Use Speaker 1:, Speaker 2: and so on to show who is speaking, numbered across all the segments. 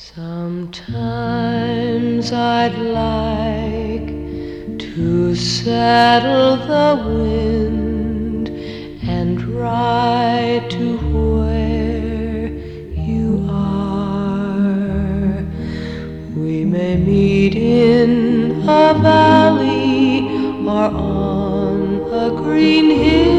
Speaker 1: Sometimes I'd like to saddle the wind and ride to where you are. We may meet in a valley or on a green hill.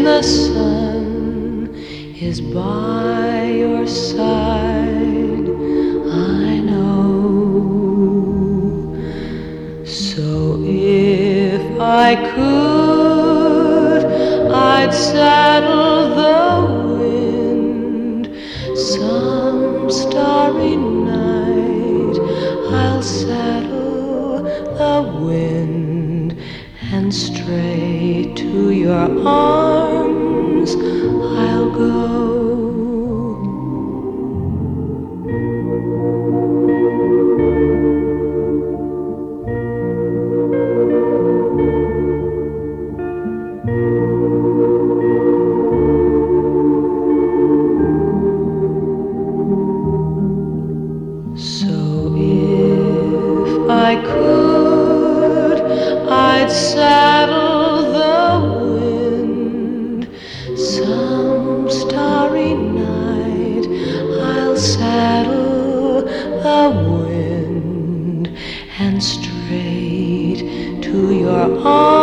Speaker 1: In the sun is by your side. I know. So if I could, I'd saddle the wind. Some starry night, I'll saddle the wind and stray to your arms I'll go. So if I could, I'd saddle Some starry night I'll saddle the wind and straight to your arms.